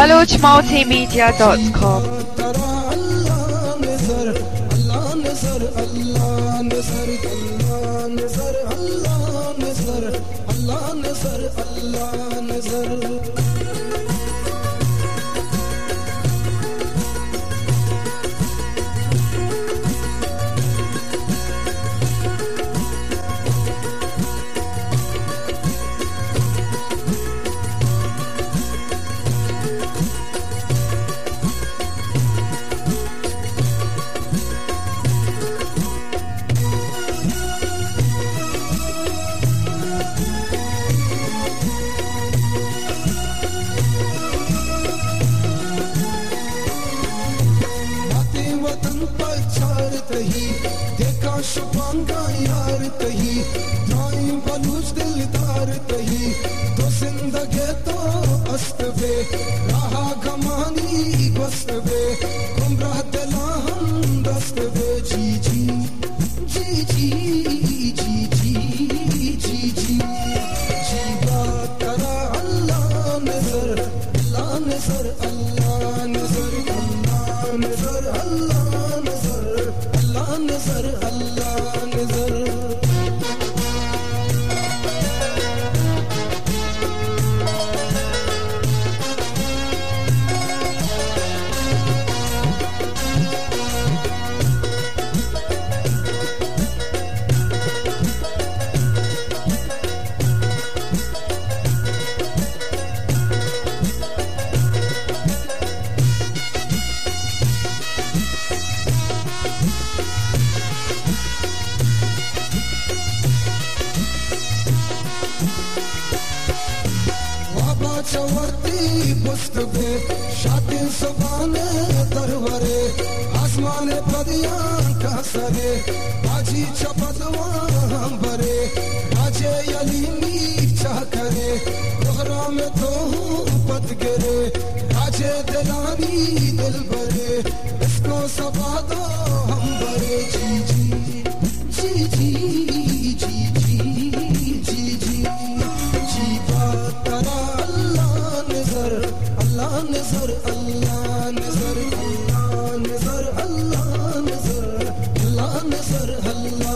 BalochMultimedia.com Cause I تہی، دیکھا شپانگا یار تہی دائیں بلوچ دلدار تہی، تو زندگی تو است بے راہا گمانی گست بے، گمراہ دلا ہم دست بے جی جی جی جی جی جی جی جی۔ جی بات کرا اللہ نظر اللہ نظر اللہ چورتی پست سبان شاطی درورے آسمان پدیاں کا سرے باجی چپتواں برے۔ راجے علی میر چاہ کرے۔ دوہرا میں تو ہوں پت گرے راجے دلانی دل برے نصر الله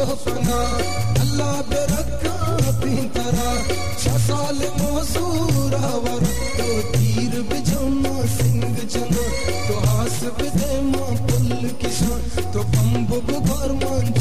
اللہ بے رکھا ترا چھ سال تیر سنگ تو ہاس بدے ماں پل کشان تو بمب ببار مان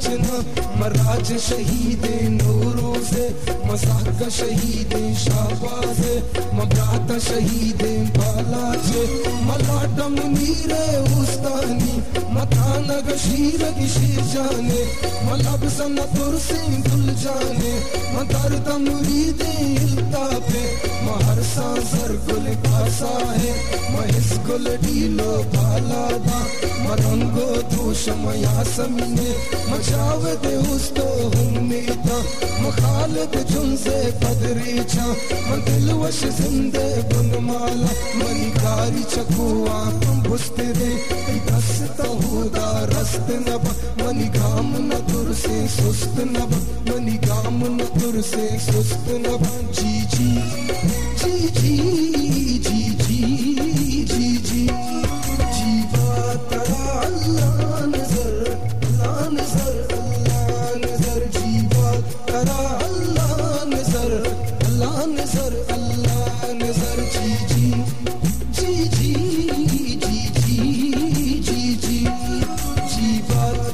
چنا مراج شہید شہید مزاح کا شہید شہباز مبراتا شہید بالا چھے ملاٹا منیر استانی متانا گشیر گشیر جانے۔ ملاب سنا پرسیں دل جانے۔ مدارتا مرید علتا پہ مہرسا سر گل کاسا ہے۔ مہس گل ڈیلو بالا شمع حسم مخالد من کاری رست نبا، منی گام سے سست نبا، منی گام ندر سے سست نبا۔ جی جی۔